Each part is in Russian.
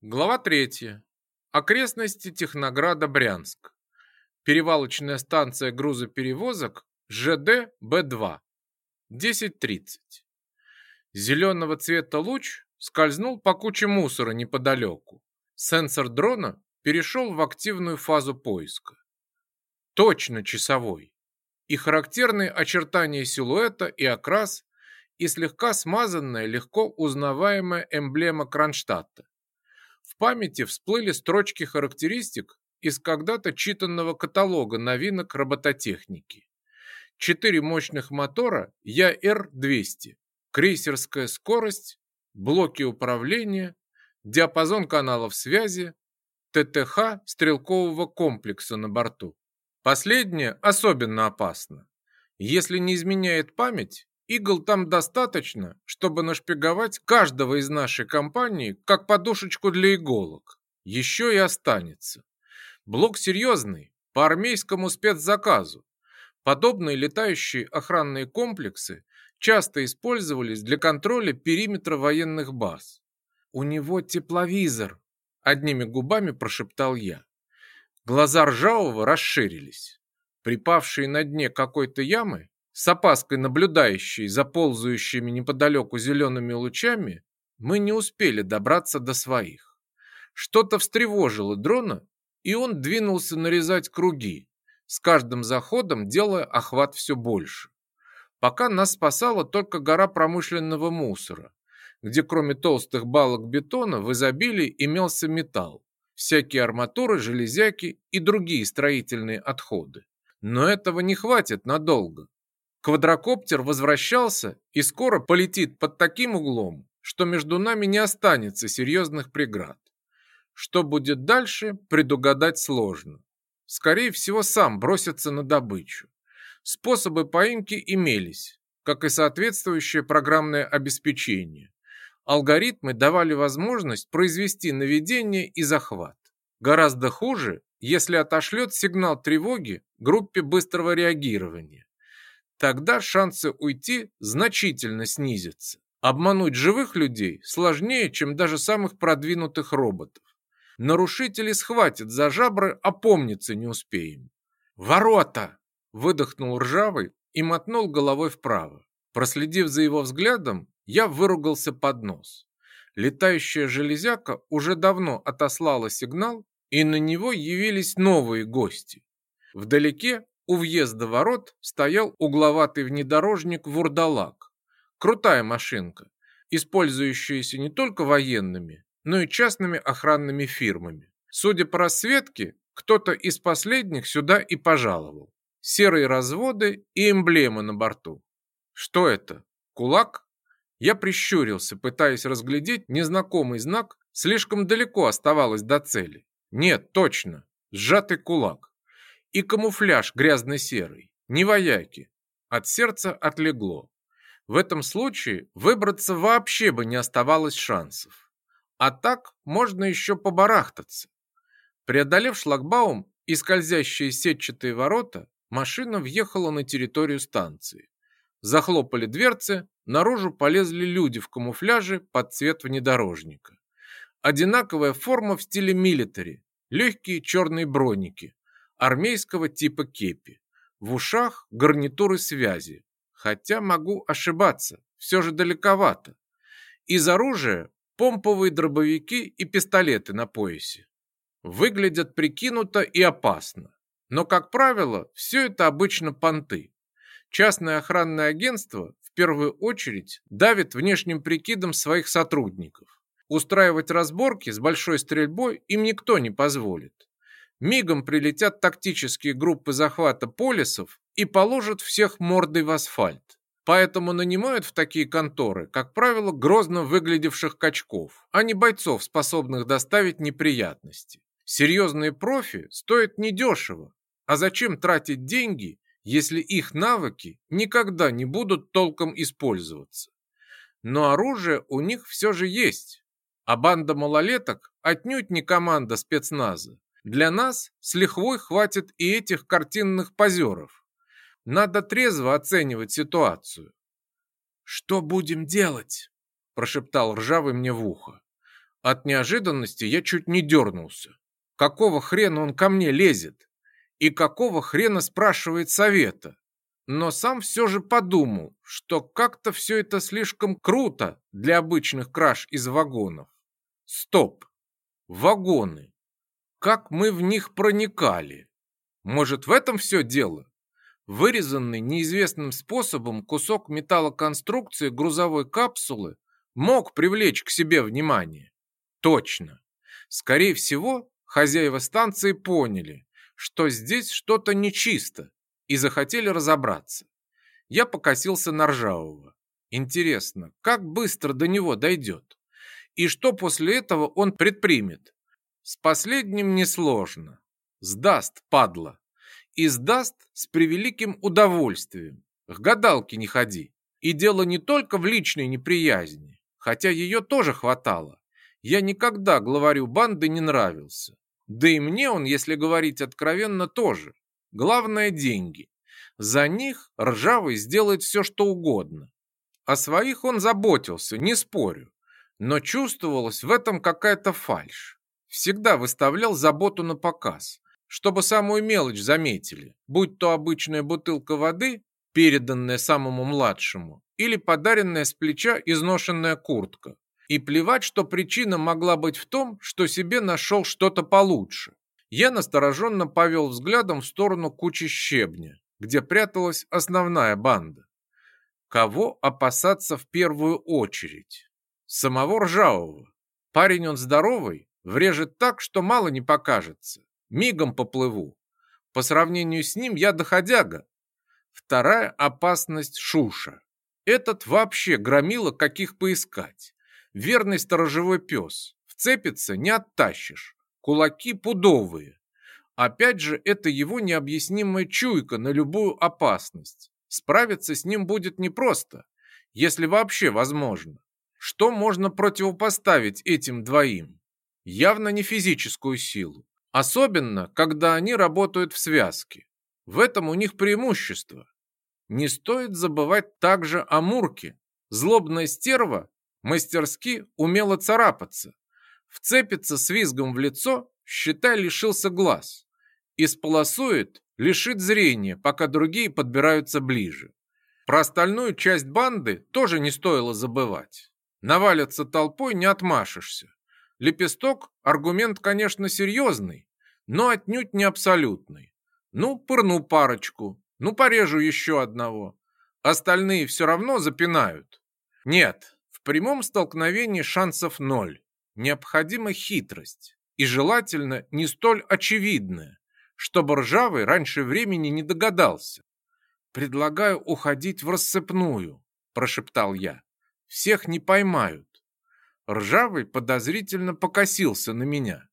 Глава 3. Окрестности Технограда Брянск. Перевалочная станция грузоперевозок ЖД Б2. 10.30. Зеленого цвета луч скользнул по куче мусора неподалеку. Сенсор дрона перешел в активную фазу поиска. Точно часовой. И характерные очертания силуэта и окрас, и слегка смазанная, легко узнаваемая эмблема Кронштадта памяти всплыли строчки характеристик из когда-то читанного каталога новинок робототехники. Четыре мощных мотора ЯР-200, крейсерская скорость, блоки управления, диапазон каналов связи, ТТХ стрелкового комплекса на борту. Последнее особенно опасно. Если не изменяет память, Игл там достаточно, чтобы нашпиговать каждого из нашей компании как подушечку для иголок. Еще и останется. Блок серьезный, по армейскому спецзаказу. Подобные летающие охранные комплексы часто использовались для контроля периметра военных баз. «У него тепловизор», — одними губами прошептал я. Глаза Ржавого расширились. Припавшие на дне какой-то ямы, с опаской наблюдающие за ползающими неподалеку зелеными лучами, мы не успели добраться до своих. Что-то встревожило дрона, и он двинулся нарезать круги, с каждым заходом делая охват все больше. Пока нас спасала только гора промышленного мусора, где кроме толстых балок бетона в изобилии имелся металл, всякие арматуры, железяки и другие строительные отходы. Но этого не хватит надолго. Квадрокоптер возвращался и скоро полетит под таким углом, что между нами не останется серьезных преград. Что будет дальше, предугадать сложно. Скорее всего, сам бросится на добычу. Способы поимки имелись, как и соответствующее программное обеспечение. Алгоритмы давали возможность произвести наведение и захват. Гораздо хуже, если отошлет сигнал тревоги группе быстрого реагирования тогда шансы уйти значительно снизятся. Обмануть живых людей сложнее, чем даже самых продвинутых роботов. Нарушители схватят за жабры, а помниться не успеем. «Ворота!» – выдохнул ржавый и мотнул головой вправо. Проследив за его взглядом, я выругался под нос. Летающая железяка уже давно отослала сигнал, и на него явились новые гости. Вдалеке у въезда ворот стоял угловатый внедорожник «Вурдалак». Крутая машинка, использующаяся не только военными, но и частными охранными фирмами. Судя по рассветке, кто-то из последних сюда и пожаловал. Серые разводы и эмблемы на борту. Что это? Кулак? Я прищурился, пытаясь разглядеть незнакомый знак, слишком далеко оставалось до цели. Нет, точно, сжатый кулак. И камуфляж грязно-серый, не вояки. От сердца отлегло. В этом случае выбраться вообще бы не оставалось шансов. А так можно еще побарахтаться. Преодолев шлагбаум и скользящие сетчатые ворота, машина въехала на территорию станции. Захлопали дверцы, наружу полезли люди в камуфляже под цвет внедорожника. Одинаковая форма в стиле милитари, легкие черные броники, армейского типа кепи, в ушах гарнитуры связи, хотя могу ошибаться, все же далековато. Из оружия помповые дробовики и пистолеты на поясе. Выглядят прикинуто и опасно, но, как правило, все это обычно понты. Частное охранное агентство в первую очередь давит внешним прикидом своих сотрудников. Устраивать разборки с большой стрельбой им никто не позволит. Мигом прилетят тактические группы захвата полисов и положат всех мордой в асфальт. Поэтому нанимают в такие конторы, как правило, грозно выглядевших качков, а не бойцов, способных доставить неприятности. Серьезные профи стоят недешево. А зачем тратить деньги, если их навыки никогда не будут толком использоваться? Но оружие у них все же есть, а банда малолеток отнюдь не команда спецназа. Для нас с лихвой хватит и этих картинных позеров. Надо трезво оценивать ситуацию. «Что будем делать?» – прошептал Ржавый мне в ухо. От неожиданности я чуть не дернулся. Какого хрена он ко мне лезет? И какого хрена спрашивает совета? Но сам все же подумал, что как-то все это слишком круто для обычных краж из вагонов. Стоп! Вагоны! как мы в них проникали. Может, в этом все дело? Вырезанный неизвестным способом кусок металлоконструкции грузовой капсулы мог привлечь к себе внимание. Точно. Скорее всего, хозяева станции поняли, что здесь что-то нечисто и захотели разобраться. Я покосился на Ржавого. Интересно, как быстро до него дойдет? И что после этого он предпримет? С последним несложно. Сдаст, падла. И сдаст с превеликим удовольствием. К гадалке не ходи. И дело не только в личной неприязни, хотя ее тоже хватало. Я никогда главарю банды не нравился. Да и мне он, если говорить откровенно, тоже. Главное – деньги. За них Ржавый сделает все, что угодно. О своих он заботился, не спорю. Но чувствовалась в этом какая-то фальшь всегда выставлял заботу на показ, чтобы самую мелочь заметили, будь то обычная бутылка воды, переданная самому младшему, или подаренная с плеча изношенная куртка. И плевать, что причина могла быть в том, что себе нашел что-то получше. Я настороженно повел взглядом в сторону кучи щебня, где пряталась основная банда. Кого опасаться в первую очередь? Самого Ржавого. Парень он здоровый, Врежет так, что мало не покажется. Мигом поплыву. По сравнению с ним я доходяга. Вторая опасность — Шуша. Этот вообще громила, каких поискать. Верный сторожевой пес. Вцепится, не оттащишь. Кулаки пудовые. Опять же, это его необъяснимая чуйка на любую опасность. Справиться с ним будет непросто, если вообще возможно. Что можно противопоставить этим двоим? явно не физическую силу, особенно когда они работают в связке. В этом у них преимущество. Не стоит забывать также о Мурке. Злобная стерва мастерски умела царапаться. Вцепится с визгом в лицо, считай, лишился глаз. Исполосует, лишит зрения, пока другие подбираются ближе. Про остальную часть банды тоже не стоило забывать. Навалятся толпой, не отмашешься. Лепесток – аргумент, конечно, серьезный, но отнюдь не абсолютный. Ну, пырну парочку, ну, порежу еще одного. Остальные все равно запинают. Нет, в прямом столкновении шансов ноль. Необходима хитрость, и желательно не столь очевидная, чтобы Ржавый раньше времени не догадался. «Предлагаю уходить в рассыпную», – прошептал я. «Всех не поймают. Ржавый подозрительно покосился на меня.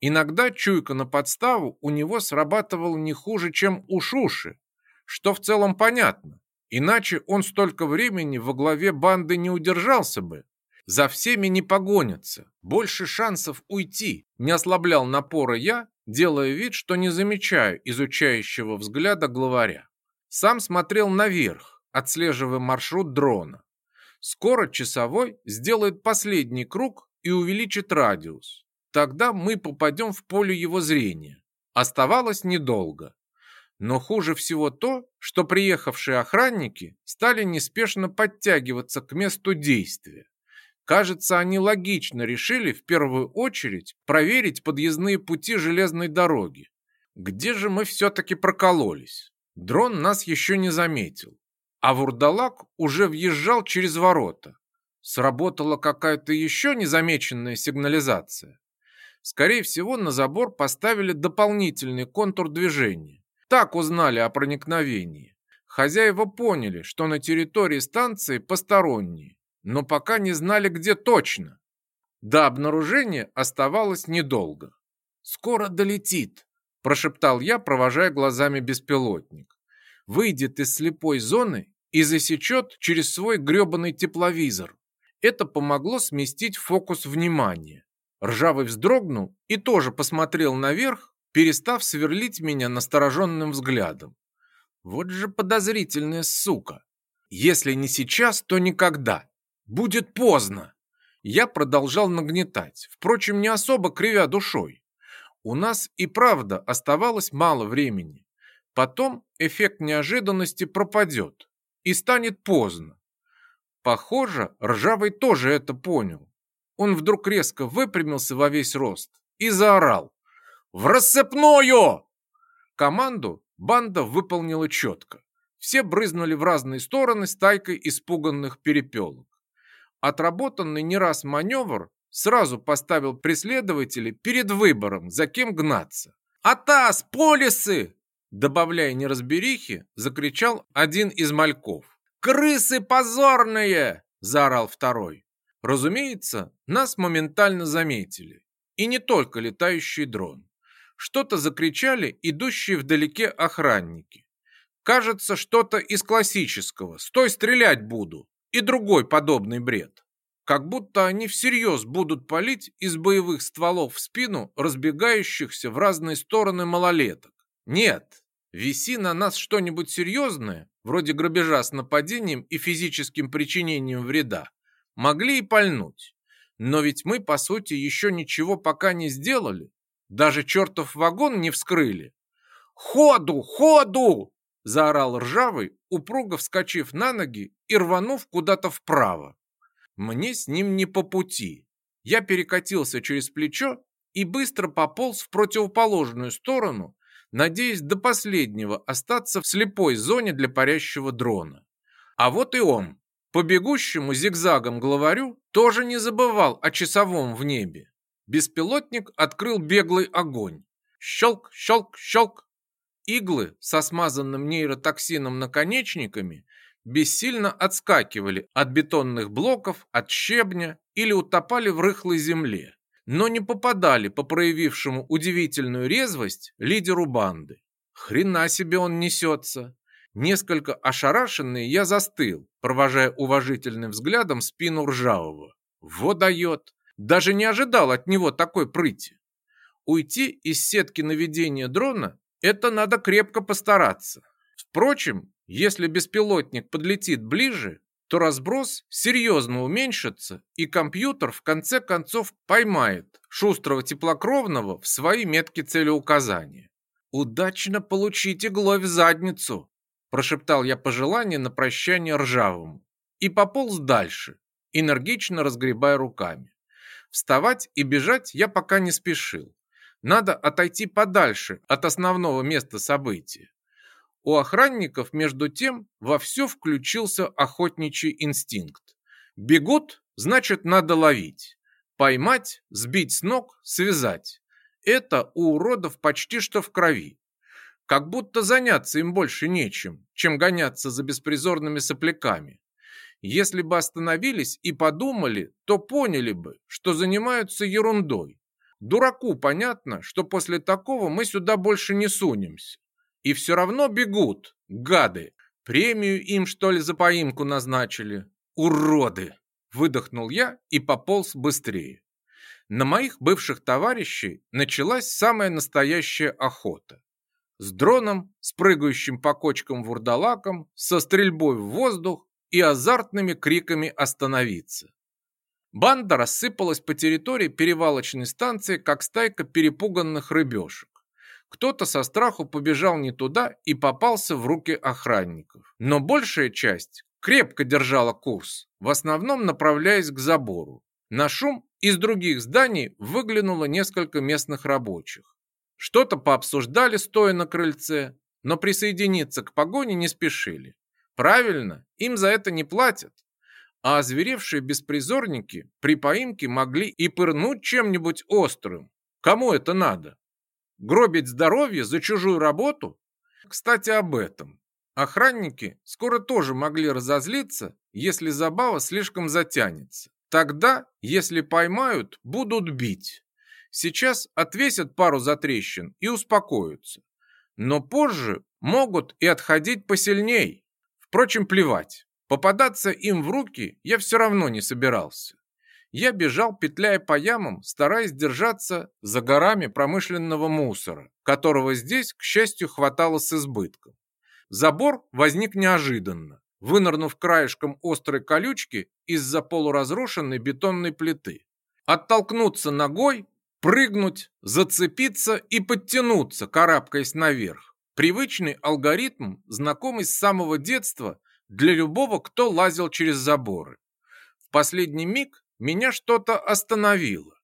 Иногда чуйка на подставу у него срабатывала не хуже, чем у Шуши, что в целом понятно. Иначе он столько времени во главе банды не удержался бы. За всеми не погонится, больше шансов уйти. Не ослаблял напора я, делая вид, что не замечаю изучающего взгляда главаря. Сам смотрел наверх, отслеживая маршрут дрона. Скоро часовой сделает последний круг и увеличит радиус. Тогда мы попадем в поле его зрения. Оставалось недолго. Но хуже всего то, что приехавшие охранники стали неспешно подтягиваться к месту действия. Кажется, они логично решили в первую очередь проверить подъездные пути железной дороги. Где же мы все-таки прокололись? Дрон нас еще не заметил а вурдалак уже въезжал через ворота. Сработала какая-то еще незамеченная сигнализация. Скорее всего, на забор поставили дополнительный контур движения. Так узнали о проникновении. Хозяева поняли, что на территории станции посторонние, но пока не знали, где точно. До обнаружения оставалось недолго. «Скоро долетит», – прошептал я, провожая глазами беспилотник выйдет из слепой зоны и засечет через свой гребаный тепловизор. Это помогло сместить фокус внимания. Ржавый вздрогнул и тоже посмотрел наверх, перестав сверлить меня настороженным взглядом. Вот же подозрительная сука. Если не сейчас, то никогда. Будет поздно. Я продолжал нагнетать, впрочем, не особо кривя душой. У нас и правда оставалось мало времени. Потом эффект неожиданности пропадет и станет поздно. Похоже, Ржавый тоже это понял. Он вдруг резко выпрямился во весь рост и заорал. «В рассыпную!» Команду банда выполнила четко. Все брызнули в разные стороны стайкой испуганных перепелок. Отработанный не раз маневр сразу поставил преследователей перед выбором, за кем гнаться. «Атас! Полисы!» Добавляя неразберихи, закричал один из мальков. «Крысы позорные!» – заорал второй. Разумеется, нас моментально заметили. И не только летающий дрон. Что-то закричали идущие вдалеке охранники. Кажется, что-то из классического «Стой, стрелять буду!» и другой подобный бред. Как будто они всерьез будут палить из боевых стволов в спину разбегающихся в разные стороны малолеток нет, виси на нас что-нибудь серьезное, вроде грабежа с нападением и физическим причинением вреда, могли и пальнуть. Но ведь мы, по сути, еще ничего пока не сделали. Даже чертов вагон не вскрыли. «Ходу! Ходу!» – заорал ржавый, упруго вскочив на ноги и рванув куда-то вправо. Мне с ним не по пути. Я перекатился через плечо и быстро пополз в противоположную сторону, надеясь до последнего остаться в слепой зоне для парящего дрона. А вот и он, по бегущему зигзагам главарю, тоже не забывал о часовом в небе. Беспилотник открыл беглый огонь. Щелк, щелк, щелк. Иглы со смазанным нейротоксином наконечниками бессильно отскакивали от бетонных блоков, от щебня или утопали в рыхлой земле но не попадали по проявившему удивительную резвость лидеру банды. Хрена себе он несется. Несколько ошарашенный я застыл, провожая уважительным взглядом спину Ржавого. Вот дает. Даже не ожидал от него такой прыти. Уйти из сетки наведения дрона – это надо крепко постараться. Впрочем, если беспилотник подлетит ближе, то разброс серьезно уменьшится, и компьютер в конце концов поймает шустрого теплокровного в свои метки целеуказания. «Удачно получить иглой в задницу!» – прошептал я пожелание на прощание ржавому. И пополз дальше, энергично разгребая руками. Вставать и бежать я пока не спешил. Надо отойти подальше от основного места события у охранников, между тем, во все включился охотничий инстинкт. Бегут, значит, надо ловить. Поймать, сбить с ног, связать. Это у уродов почти что в крови. Как будто заняться им больше нечем, чем гоняться за беспризорными сопляками. Если бы остановились и подумали, то поняли бы, что занимаются ерундой. Дураку понятно, что после такого мы сюда больше не сунемся. И все равно бегут, гады. Премию им, что ли, за поимку назначили? Уроды!» Выдохнул я и пополз быстрее. На моих бывших товарищей началась самая настоящая охота. С дроном, с прыгающим по кочкам вурдалаком, со стрельбой в воздух и азартными криками «Остановиться!». Банда рассыпалась по территории перевалочной станции, как стайка перепуганных рыбешек. Кто-то со страху побежал не туда и попался в руки охранников. Но большая часть крепко держала курс, в основном направляясь к забору. На шум из других зданий выглянуло несколько местных рабочих. Что-то пообсуждали, стоя на крыльце, но присоединиться к погоне не спешили. Правильно, им за это не платят. А озверевшие беспризорники при поимке могли и пырнуть чем-нибудь острым. Кому это надо? Гробить здоровье за чужую работу? Кстати, об этом. Охранники скоро тоже могли разозлиться, если забава слишком затянется. Тогда, если поймают, будут бить. Сейчас отвесят пару затрещин и успокоятся. Но позже могут и отходить посильней. Впрочем, плевать. Попадаться им в руки я все равно не собирался я бежал, петляя по ямам, стараясь держаться за горами промышленного мусора, которого здесь, к счастью, хватало с избытком. Забор возник неожиданно, вынырнув краешком острой колючки из-за полуразрушенной бетонной плиты. Оттолкнуться ногой, прыгнуть, зацепиться и подтянуться, карабкаясь наверх. Привычный алгоритм, знакомый с самого детства для любого, кто лазил через заборы. В последний миг меня что-то остановило.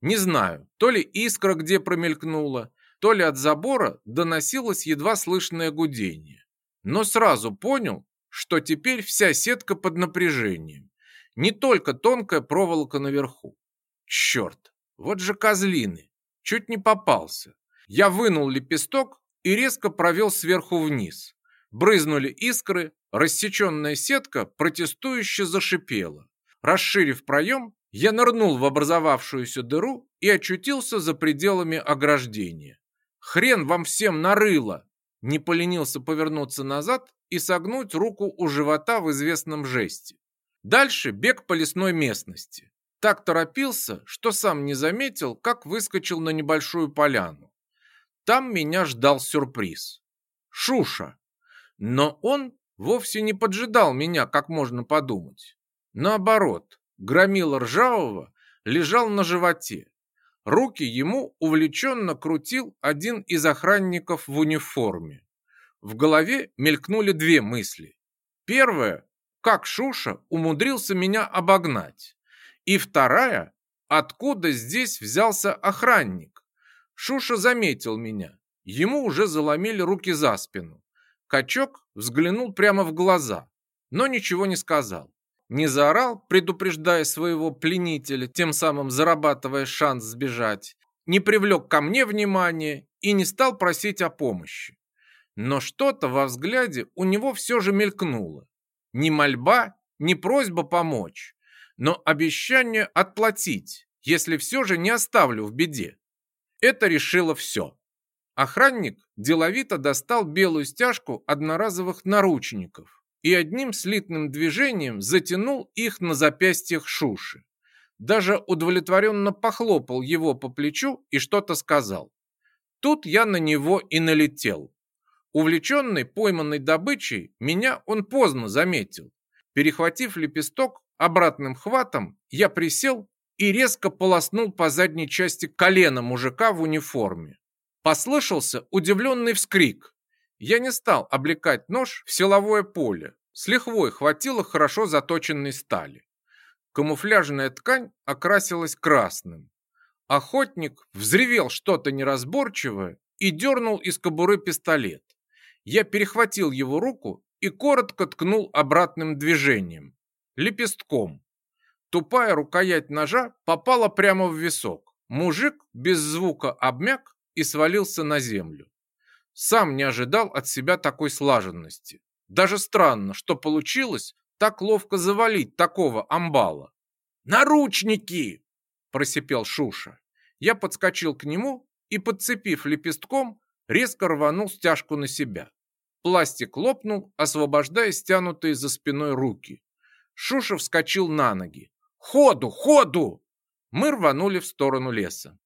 Не знаю, то ли искра где промелькнула, то ли от забора доносилось едва слышное гудение. Но сразу понял, что теперь вся сетка под напряжением. Не только тонкая проволока наверху. Черт, вот же козлины. Чуть не попался. Я вынул лепесток и резко провел сверху вниз. Брызнули искры, рассеченная сетка протестующе зашипела. Расширив проем, я нырнул в образовавшуюся дыру и очутился за пределами ограждения. «Хрен вам всем нарыло!» Не поленился повернуться назад и согнуть руку у живота в известном жесте. Дальше бег по лесной местности. Так торопился, что сам не заметил, как выскочил на небольшую поляну. Там меня ждал сюрприз. Шуша. Но он вовсе не поджидал меня, как можно подумать. Наоборот, Громил ржавого лежал на животе. Руки ему увлеченно крутил один из охранников в униформе. В голове мелькнули две мысли. Первая – как Шуша умудрился меня обогнать. И вторая – откуда здесь взялся охранник. Шуша заметил меня. Ему уже заломили руки за спину. Качок взглянул прямо в глаза, но ничего не сказал не заорал, предупреждая своего пленителя, тем самым зарабатывая шанс сбежать, не привлек ко мне внимания и не стал просить о помощи. Но что-то во взгляде у него все же мелькнуло. не мольба, не просьба помочь, но обещание отплатить, если все же не оставлю в беде. Это решило все. Охранник деловито достал белую стяжку одноразовых наручников и одним слитным движением затянул их на запястьях Шуши. Даже удовлетворенно похлопал его по плечу и что-то сказал. Тут я на него и налетел. Увлеченный пойманной добычей, меня он поздно заметил. Перехватив лепесток обратным хватом, я присел и резко полоснул по задней части колена мужика в униформе. Послышался удивленный вскрик, я не стал облекать нож в силовое поле. С лихвой хватило хорошо заточенной стали. Камуфляжная ткань окрасилась красным. Охотник взревел что-то неразборчивое и дернул из кобуры пистолет. Я перехватил его руку и коротко ткнул обратным движением. Лепестком. Тупая рукоять ножа попала прямо в висок. Мужик без звука обмяк и свалился на землю. Сам не ожидал от себя такой слаженности. Даже странно, что получилось так ловко завалить такого амбала. «Наручники!» – просипел Шуша. Я подскочил к нему и, подцепив лепестком, резко рванул стяжку на себя. Пластик лопнул, освобождая стянутые за спиной руки. Шуша вскочил на ноги. «Ходу! Ходу!» Мы рванули в сторону леса.